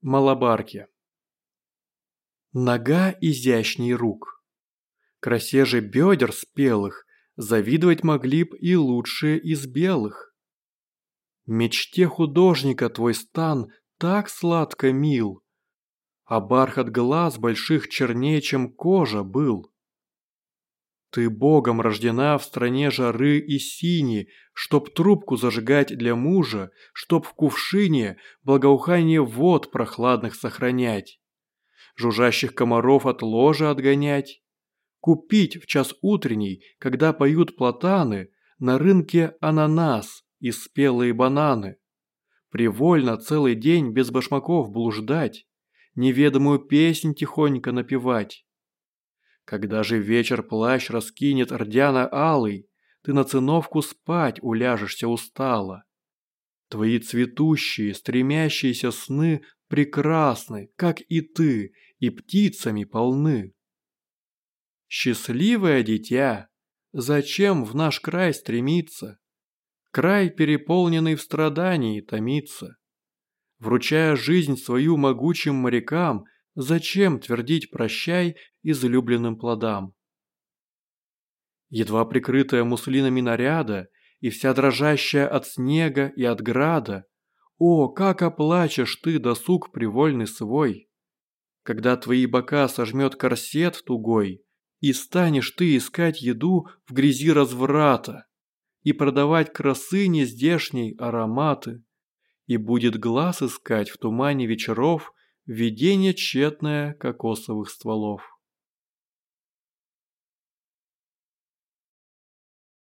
Малабарки. Нога изящней рук. Красе же бедер спелых завидовать могли б и лучшие из белых. Мечте художника твой стан так сладко мил, а бархат глаз больших чернее, чем кожа был. Ты богом рождена в стране жары и сини, Чтоб трубку зажигать для мужа, Чтоб в кувшине благоухание вод прохладных сохранять, Жужжащих комаров от ложа отгонять, Купить в час утренний, когда поют платаны, На рынке ананас и спелые бананы. Привольно целый день без башмаков блуждать, Неведомую песнь тихонько напевать когда же вечер плащ раскинет рдяно алый, Ты на циновку спать уляжешься устало. Твои цветущие, стремящиеся сны Прекрасны, как и ты, и птицами полны. Счастливое дитя, зачем в наш край стремиться? Край, переполненный в страдании, томится. Вручая жизнь свою могучим морякам – Зачем твердить «прощай» излюбленным плодам? Едва прикрытая муслинами наряда и вся дрожащая от снега и от града, о, как оплачешь ты досуг привольный свой! Когда твои бока сожмет корсет тугой, и станешь ты искать еду в грязи разврата, и продавать красы нездешней ароматы, и будет глаз искать в тумане вечеров Видение тщетное кокосовых стволов.